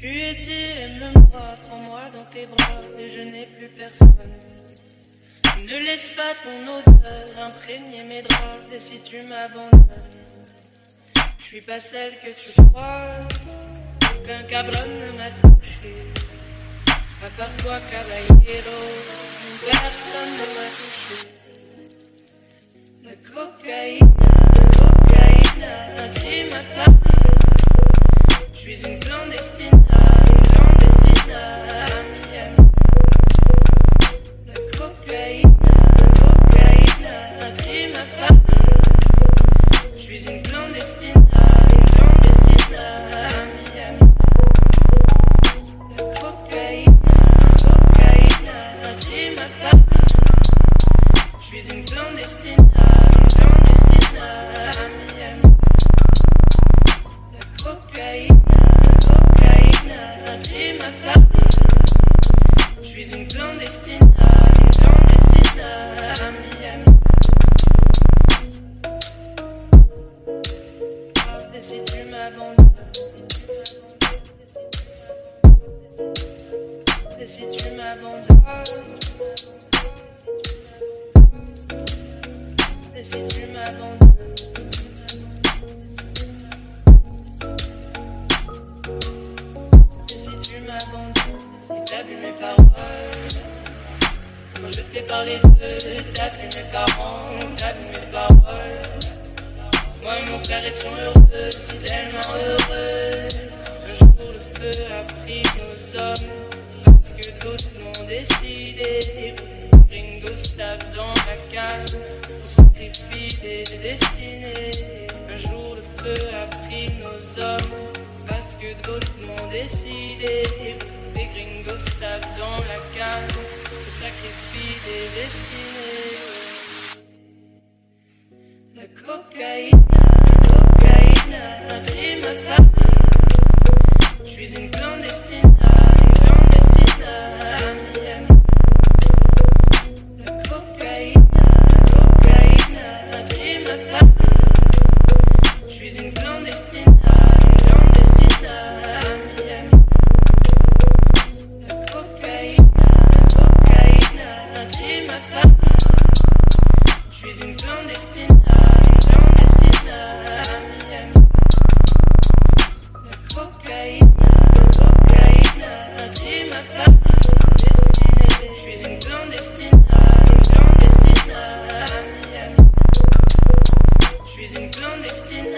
Tu étais, aime-moi, prends-moi dans tes bras, et je n'ai plus personne. Ne laisse pas ton odeur imprégner mes draps, et si tu m'abandonnes, je suis pas celle que tu crois, aucun cabron ne m'a touché. À part toi, caballero, personne ne m'a touché. Je suis une clandestine, une clandestine à Miami. La cocaïne, cocaïne, un crime infâme. Je suis une clandestine, une clandestine à Miami. La cocaïne, cocaïne, un crime infâme. Je suis une clandestine, quand je t'ai parlé d'eux, t'as vu mes t'as vu mes paroles. Moi et mon frère étions heureux, si tellement heureux. Un jour le feu a pris nos hommes, parce que d'autres l'ont décidé. Gringos tapent dans la cave, on sacrifie des destinées. Un jour le feu a pris nos hommes, parce que d'autres l'ont décidé. Les gringos tapent dans la cave, on sacrifie des destinées. Cocaïne, cocaïne. Je suis une clandestine. La. Je suis une clandestine. La. Je suis une clandestine. La cocaïne, la cocaïne, dit ma femme. Je suis une clandestine, une clandestine, je suis une clandestine.